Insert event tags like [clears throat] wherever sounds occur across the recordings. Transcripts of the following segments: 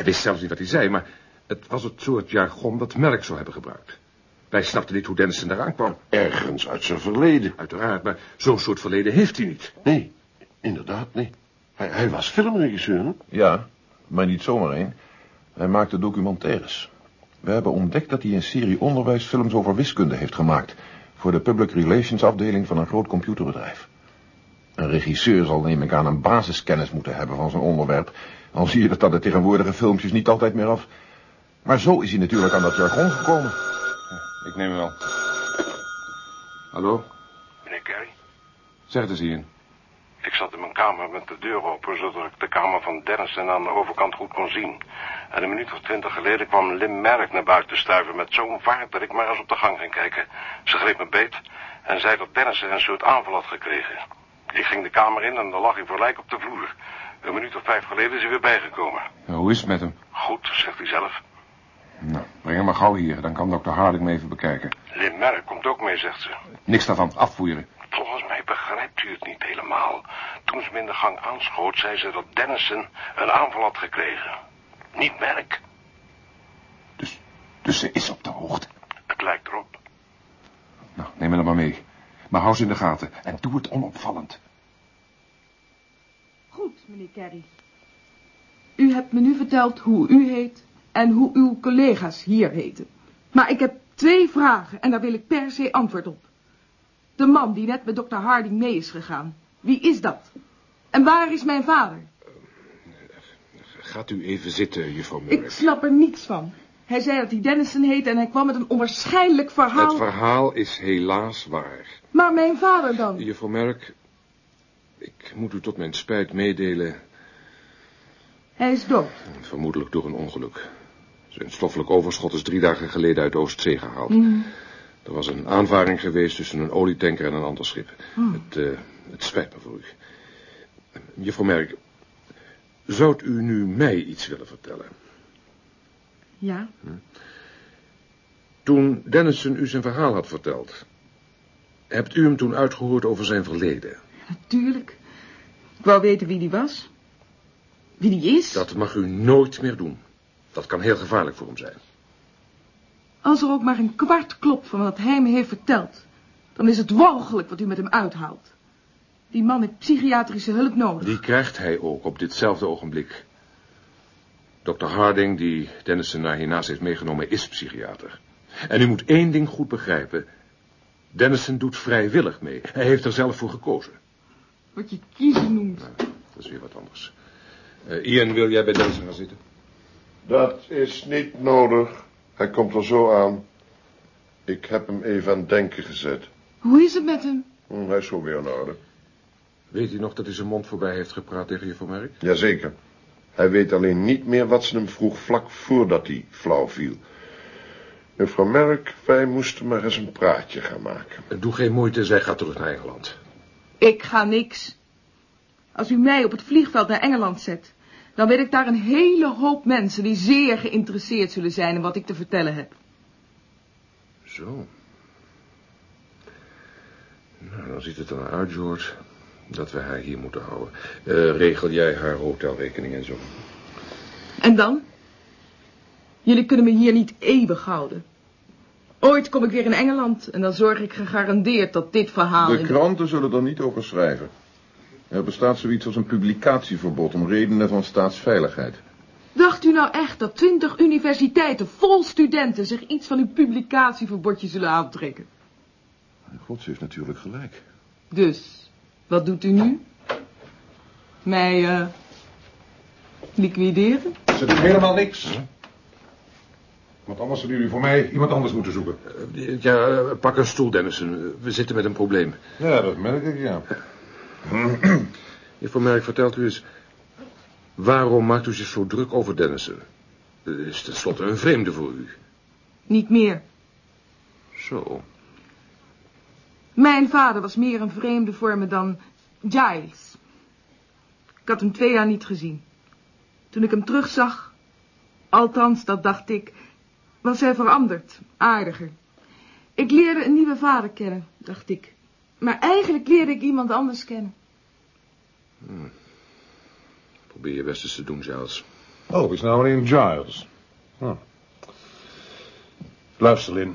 Hij wist zelfs niet wat hij zei, maar het was het soort jargon dat Merk zou hebben gebruikt. Wij snapten niet hoe Dennison eraan kwam. Ergens uit zijn verleden. Uiteraard, maar zo'n soort verleden heeft hij niet. Nee, inderdaad, nee. Hij, hij was filmregisseur, hè? Ja, maar niet zomaar één. Hij maakte documentaires. We hebben ontdekt dat hij een serie onderwijsfilms over wiskunde heeft gemaakt... voor de public relations afdeling van een groot computerbedrijf. Een regisseur zal neem ik aan een basiskennis moeten hebben van zijn onderwerp. Al zie je dat dat de tegenwoordige filmpjes niet altijd meer af. Maar zo is hij natuurlijk aan dat jargon gekomen. Ik neem hem wel. Hallo? Meneer Kerry, Zeg het eens, Ian. ik zat in mijn kamer met de deur open, zodat ik de kamer van Dennison aan de overkant goed kon zien. En een minuut of twintig geleden kwam Lim Merck naar buiten stuiven met zo'n vaart dat ik maar eens op de gang ging kijken. Ze greep me beet en zei dat Dennison een soort aanval had gekregen. Ik ging de kamer in en dan lag hij voor lijk op de vloer. Een minuut of vijf geleden is hij weer bijgekomen. Ja, hoe is het met hem? Goed, zegt hij zelf. Nou, breng hem maar gauw hier. Dan kan dokter Harding me even bekijken. Merck komt ook mee, zegt ze. Niks daarvan. Afvoeren. Volgens mij begrijpt u het niet helemaal. Toen ze me in de gang aanschoot, zei ze dat Dennison een aanval had gekregen. Niet Merck. Dus, dus ze is op de hoogte. Het lijkt erop. Nou, neem me dan maar mee. Maar hou ze in de gaten. En doe het onopvallend. Goed, meneer Kerry. U hebt me nu verteld hoe u heet en hoe uw collega's hier heten. Maar ik heb twee vragen en daar wil ik per se antwoord op. De man die net met dokter Harding mee is gegaan, wie is dat? En waar is mijn vader? Gaat u even zitten, juffrouw Murray. Ik snap er niets van. Hij zei dat hij Dennison heet en hij kwam met een onwaarschijnlijk verhaal. Het verhaal is helaas waar. Maar mijn vader dan? Juffrouw Merk, ik moet u tot mijn spijt meedelen, Hij is dood. vermoedelijk door een ongeluk. Zijn stoffelijk overschot is drie dagen geleden uit de Oostzee gehaald. Er was een aanvaring geweest tussen een olietanker en een ander schip. Het, eh, het spijt me voor u. Juffrouw Merk, zou u nu mij iets willen vertellen? Ja, Toen Dennison u zijn verhaal had verteld, hebt u hem toen uitgehoord over zijn verleden? natuurlijk. Ik wou weten wie die was. Wie die is. Dat mag u nooit meer doen. Dat kan heel gevaarlijk voor hem zijn. Als er ook maar een kwart klopt van wat hij me heeft verteld, dan is het walgelijk wat u met hem uithaalt. Die man heeft psychiatrische hulp nodig. Die krijgt hij ook op ditzelfde ogenblik. Dr. Harding, die Dennison naar hiernaast heeft meegenomen, is psychiater. En u moet één ding goed begrijpen. Dennison doet vrijwillig mee. Hij heeft er zelf voor gekozen. Wat je kiezen noemt. Nou, dat is weer wat anders. Eh, Ian, wil jij bij Dennison gaan zitten? Dat is niet nodig. Hij komt er zo aan. Ik heb hem even aan het denken gezet. Hoe is het met hem? Hm, hij is zo weer in orde. Weet u nog dat hij zijn mond voorbij heeft gepraat tegen je van Merk? Jazeker. Hij weet alleen niet meer wat ze hem vroeg vlak voordat hij flauw viel. Juffrouw Merk, wij moesten maar eens een praatje gaan maken. Doe geen moeite, zij gaat terug naar Engeland. Ik ga niks. Als u mij op het vliegveld naar Engeland zet, dan weet ik daar een hele hoop mensen die zeer geïnteresseerd zullen zijn in wat ik te vertellen heb. Zo. Nou, dan ziet het er naar uit, George, dat we haar hier moeten houden. Eh, regel jij haar hotelrekening en zo. En dan? Jullie kunnen me hier niet eeuwig houden. Ooit kom ik weer in Engeland en dan zorg ik gegarandeerd dat dit verhaal... De kranten zullen er niet over schrijven. Er bestaat zoiets als een publicatieverbod om redenen van staatsveiligheid. Dacht u nou echt dat twintig universiteiten vol studenten zich iets van uw publicatieverbodje zullen aantrekken? God, ze heeft natuurlijk gelijk. Dus, wat doet u nu? Mij, eh, liquideren? Ze doet helemaal niks. Want anders zullen jullie voor mij iemand anders moeten zoeken. ja, eh, pak een stoel, Dennison. We zitten met een probleem. Ja, dat merk ik, ja. [clears throat] Juffrouw Merk, vertelt u eens... waarom maakt u zich zo druk over Dennison? Het is tenslotte een vreemde voor u. Niet meer. Zo. Mijn vader was meer een vreemde voor me dan Giles. Ik had hem twee jaar niet gezien. Toen ik hem terugzag, althans dat dacht ik, was hij veranderd, aardiger. Ik leerde een nieuwe vader kennen, dacht ik. Maar eigenlijk leerde ik iemand anders kennen. Probeer je best eens te doen, Giles. Oh, is nou alleen Giles. Oh. Luister, Lin.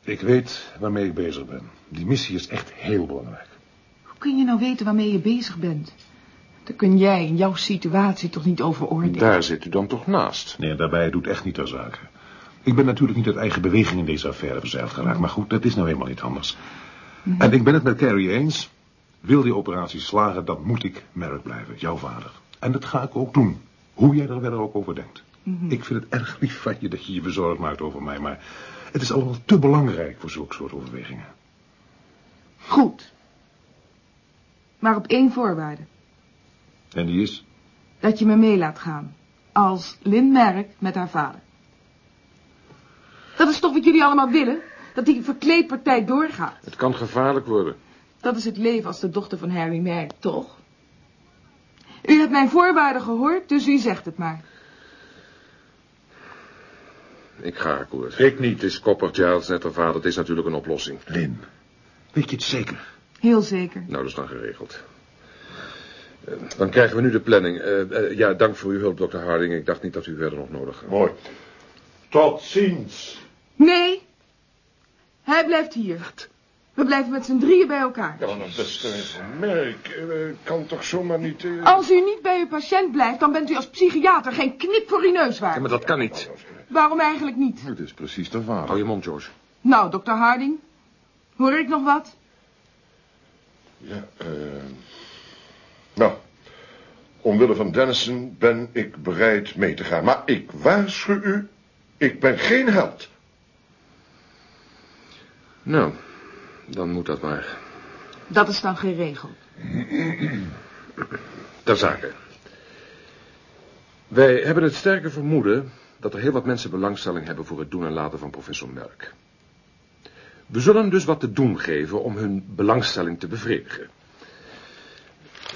Ik weet waarmee ik bezig ben. Die missie is echt heel belangrijk. Hoe kun je nou weten waarmee je bezig bent? Daar kun jij in jouw situatie toch niet over oordelen? Daar zit u dan toch naast. Nee, daarbij doet echt niet ter zake. Ik ben natuurlijk niet uit eigen beweging in deze affaire verzeild geraakt, maar goed, dat is nou eenmaal niet anders. En ik ben het met Carrie eens. Wil die operatie slagen, dan moet ik Merrick blijven, jouw vader. En dat ga ik ook doen, hoe jij er verder ook over denkt. Ik vind het erg lief van je dat je je bezorgd maakt over mij, maar het is allemaal te belangrijk voor zulke soort overwegingen. Goed. Maar op één voorwaarde. En die is? Dat je me mee laat gaan. Als Lynn Merck met haar vader. Dat is toch wat jullie allemaal willen? Dat die verkleedpartij doorgaat. Het kan gevaarlijk worden. Dat is het leven als de dochter van Harry Merck, toch? U hebt mijn voorwaarden gehoord, dus u zegt het maar. Ik ga akkoord. Ik niet. Het is Copper Giles, net haar vader. Het is natuurlijk een oplossing. Lin, weet je het zeker? Heel zeker. Nou, dat is dan geregeld. Eh, Dan krijgen we nu de planning. Eh, eh, ja, dank voor uw hulp, dokter Harding. Ik dacht niet dat u verder nog nodig had. Mooi. Tot ziens. Nee. Hij blijft hier. We blijven met z'n drieën bij elkaar. Ja, maar beste merk, kan toch zomaar niet... eh, Als u niet bij uw patiënt blijft, dan bent u als psychiater geen knip voor uw neus waard. Ja, maar dat kan niet. Waarom eigenlijk niet? Het is precies de vader. Hou je mond, George. Nou, dokter Harding. Hoor ik nog wat? Ja, eh... Nou, omwille van Dennison ben ik bereid mee te gaan. Maar ik waarschuw u, ik ben geen held. Nou, dan moet dat maar. Dat is dan geregeld. Ter zake. Wij hebben het sterke vermoeden dat er heel wat mensen belangstelling hebben voor het doen en laten van professor Merck. We zullen hem dus wat te doen geven om hun belangstelling te bevredigen.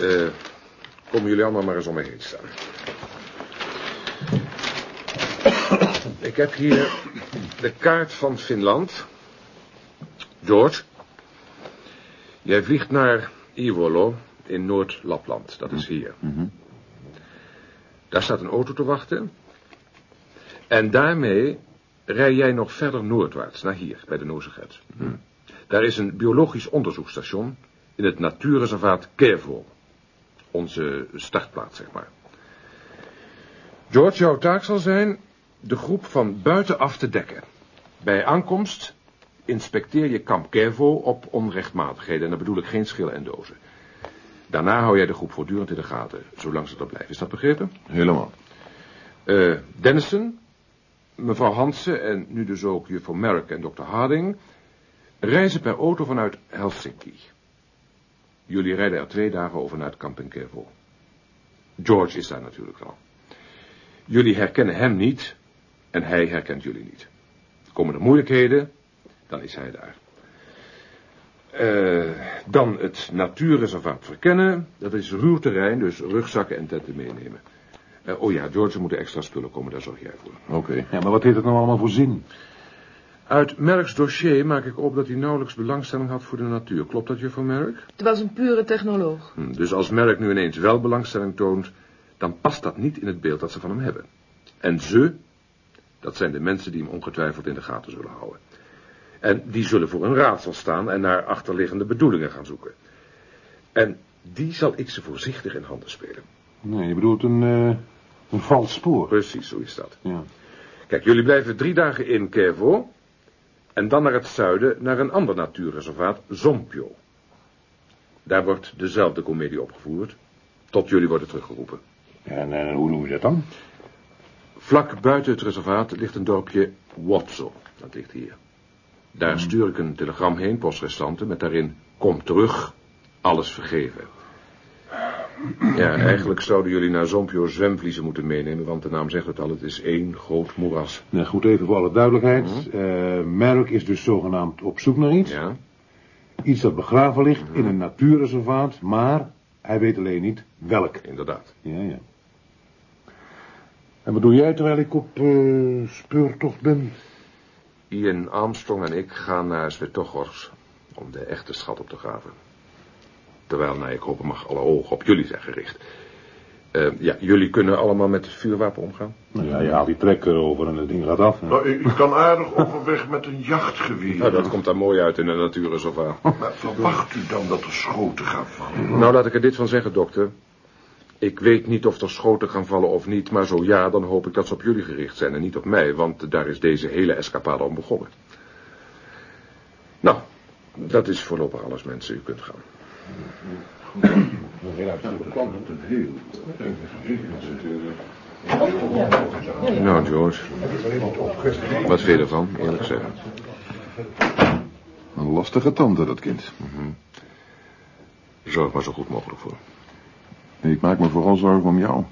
Eh, komen jullie allemaal maar eens om me heen staan. Ik heb hier de kaart van Finland. George, jij vliegt naar Ivolo in Noord-Lapland. Dat is hier. Daar staat een auto te wachten. En daarmee rij jij nog verder noordwaarts, naar hier, bij de Nozegrens. Daar is een biologisch onderzoeksstation in het natuurreservaat Kevo. Onze startplaats, zeg maar. George, jouw taak zal zijn de groep van buitenaf te dekken. Bij aankomst inspecteer je kamp Kevo op onrechtmatigheden. En daar bedoel ik geen schillen en dozen. Daarna hou jij de groep voortdurend in de gaten, zolang ze er blijven. Is dat begrepen? Helemaal. Eh Dennison, mevrouw Hansen en nu dus ook juffrouw Merrick en dokter Harding... reizen per auto vanuit Helsinki. Jullie rijden er twee dagen over naar het kamp in Kevo. George is daar natuurlijk al. Jullie herkennen hem niet en hij herkent jullie niet. Komen er moeilijkheden, dan is hij daar. Eh, dan het natuurreservaat verkennen. Dat is ruw terrein, dus rugzakken en tenten meenemen. Eh, oh ja, George, er moeten extra spullen komen, daar zorg jij voor. Oké. Ja, maar wat heeft het nou allemaal voor zin? Uit Merks dossier maak ik op dat hij nauwelijks belangstelling had voor de natuur. Klopt dat, juffrouw Merk? Het was een pure technoloog. Hm, dus als Merk nu ineens wel belangstelling toont, dan past dat niet in het beeld dat ze van hem hebben. En ze, dat zijn de mensen die hem ongetwijfeld in de gaten zullen houden. En die zullen voor een raadsel staan en naar achterliggende bedoelingen gaan zoeken. En die zal ik ze voorzichtig in handen spelen. Nee, je bedoelt een, eh, een vals spoor. Precies, zo is dat. Ja. Kijk, jullie blijven drie dagen in Kevo. En dan naar het zuiden, naar een ander natuurreservaat, Zompio. Daar wordt dezelfde komedie opgevoerd, tot jullie worden teruggeroepen. En eh, hoe doen we dat dan? Vlak buiten het reservaat ligt een dorpje Watso. Dat ligt hier. Daar stuur ik een telegram heen, postrestanten, met daarin... Kom terug, alles vergeven. Ja, eigenlijk zouden jullie naar Zompio zwemvliezen moeten meenemen... want de naam zegt het al, het is één groot moeras. Nou, goed, even voor alle duidelijkheid. Eh Merck is dus zogenaamd op zoek naar iets. Ja? Iets dat begraven ligt in een natuurreservaat, maar hij weet alleen niet welk. Inderdaad. Ja, ja. En wat doe jij terwijl ik op eh, speurtocht ben? Ian Armstrong en ik gaan naar Svetogors om de echte schat op te graven. Terwijl, nou, ik hoop mag, alle ogen op jullie zijn gericht. Eh, ja, jullie kunnen allemaal met het vuurwapen omgaan? Nou ja, je haalt die trekker over en het ding gaat af. Nou, ik kan aardig [laughs] overweg met een jachtgeweer. Nou, dat komt daar mooi uit in een natuurreservaat. Maar verwacht u dan dat er schoten gaan vallen? Nou, laat ik er dit van zeggen, dokter. Ik weet niet of er schoten gaan vallen of niet, maar zo ja, dan hoop ik dat ze op jullie gericht zijn en niet op mij, want daar is deze hele escapade om begonnen. Nou, dat is voorlopig alles, mensen. U kunt gaan. Nou, George. Wat vind je ervan, eerlijk zeggen? Een lastige tante, dat kind. Zorg maar zo goed mogelijk voor. Ik maak me vooral zorgen om jou.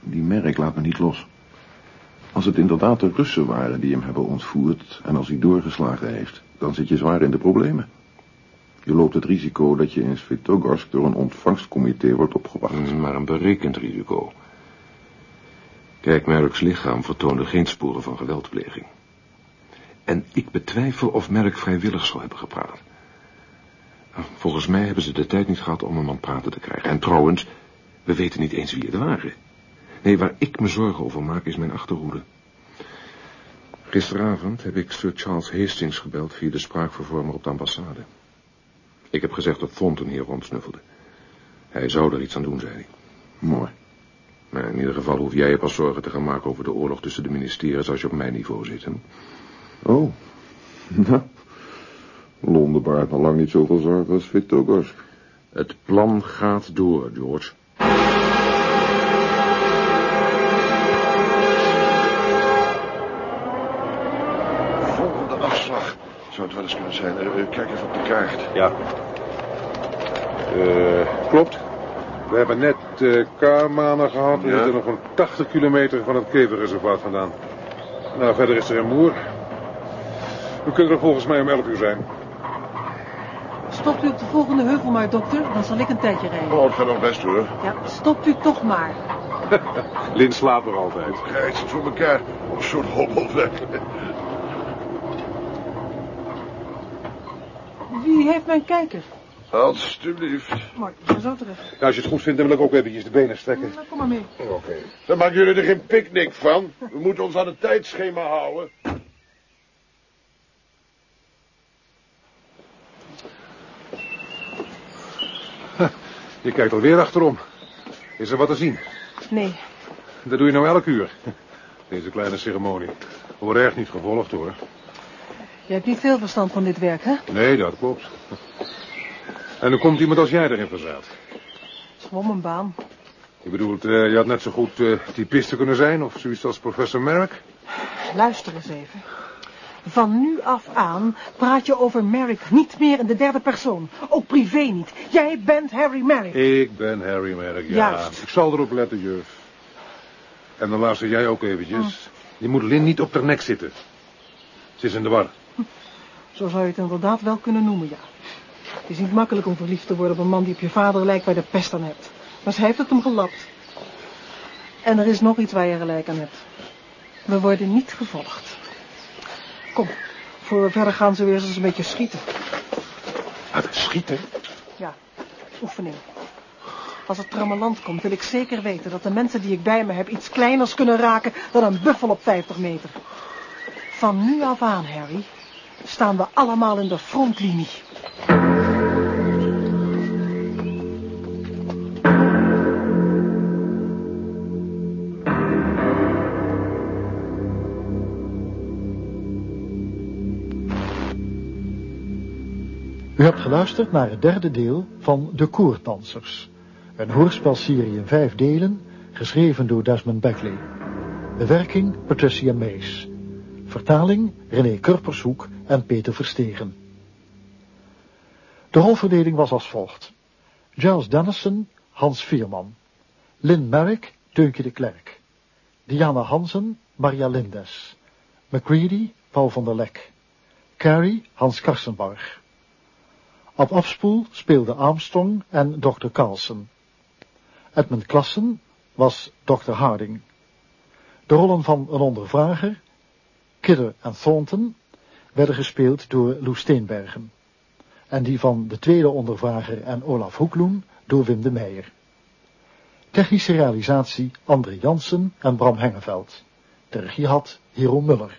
Die merk laat me niet los. Als het inderdaad de Russen waren die hem hebben ontvoerd... en als hij doorgeslagen heeft, dan zit je zwaar in de problemen. Je loopt het risico dat je in Svetogorsk door een ontvangstcomité wordt opgewacht. Maar een berekend risico. Kijk, Merck's lichaam vertoonde geen sporen van geweldpleging. En ik betwijfel of Merck vrijwillig zou hebben gepraat. Volgens mij hebben ze de tijd niet gehad om aan het praten te krijgen. En trouwens, we weten niet eens wie het waren. Nee, waar ik me zorgen over maak is mijn achterhoede. Gisteravond heb ik Sir Charles Hastings gebeld via de spraakvervormer op de ambassade. Ik heb gezegd dat Thornton hier rondsnuffelde. Hij zou er iets aan doen, zei hij. Mooi. Maar in ieder geval hoef jij je pas zorgen te gaan maken over de oorlog tussen de ministeries als je op mijn niveau zit. Hè? Oh. [laughs] Nou, Londen baart nog lang niet zoveel zorgen als Svetogorsk. Het plan gaat door, George. Zou het wel eens kunnen zijn. Eh, eh, kijk even op de kaart. Ja. Eh, klopt. We hebben net uh, Karmanen gehad. We Ja. zitten nog een 80 kilometer van het keverreservaat vandaan. Nou, verder is er een moer. We kunnen er volgens mij om 11 uur zijn. Stopt u op de volgende heuvel maar, dokter. Dan zal ik een tijdje rijden. Oh, het gaat nog best hoor. Ja, stopt u toch maar. [laughs] Lin slaapt er altijd. Het voor elkaar. Op zo'n hobbelweg. Wie heeft mijn kijker? Alsjeblieft. Maar ik ben zo terug. Ja, als je het goed vindt, dan wil ik ook eventjes de benen strekken. Nou, kom maar mee. Oké. Dan maken jullie er geen picknick van. We moeten ons aan het tijdschema houden. [laughs] Je kijkt alweer achterom. Is er wat te zien? Nee, Dat doe je nou elk uur. Deze kleine ceremonie. We worden echt niet gevolgd, hoor. Je hebt niet veel verstand van dit werk, hè? Nee, dat klopt. En dan komt iemand als jij erin is gewoon mijn baan. Je bedoelt, eh, je had net zo goed eh typiste kunnen zijn, of zoiets als professor Merrick? Luister eens even. Van nu af aan praat je over Merrick niet meer in de derde persoon. Ook privé niet. Jij bent Harry Merrick. Ik ben Harry Merrick, ja. Juist. Ik zal erop letten, juf. En dan luister jij ook eventjes. Je moet Lin niet op haar nek zitten. Ze is in de war. Zo zou je het inderdaad wel kunnen noemen, ja. Het is niet makkelijk om verliefd te worden op een man die op je vader lijkt waar de pest aan hebt. Maar zij heeft het hem gelapt. En er is nog iets waar je gelijk aan hebt. We worden niet gevolgd. Kom, voor we verder gaan, ze weer eens een beetje schieten. Uit schieten? Ja, oefening. Als het trammeland komt, wil ik zeker weten dat de mensen die ik bij me heb iets kleiners kunnen raken dan een buffel op 50 meter. Van nu af aan, Harry, staan we allemaal in de frontlinie. U hebt geluisterd naar het derde deel van De Koerdansers. Een hoorspelserie in vijf delen, geschreven door Desmond Beckley. Bewerking Patricia Mees. Vertaling René Kurpershoek en Peter Verstegen. De rolverdeling was als volgt. Giles Dennison, Hans Vierman. Lynn Merrick, Teuntje de Klerk. Diana Hansen, Maria Lindes. McCready, Paul van der Lek. Carrie, Hans Karsenbarg. Op afspoel speelde Armstrong en Dr. Carlson. Edmund Klassen was Dr. Harding. De rollen van een ondervrager, Kidder en Thornton, werden gespeeld door Lou Steenbergen. En die van de tweede ondervrager en Olaf Hoekloen door Wim de Meijer. Technische realisatie André Jansen en Bram Hengeveld. De regie had Hero Muller.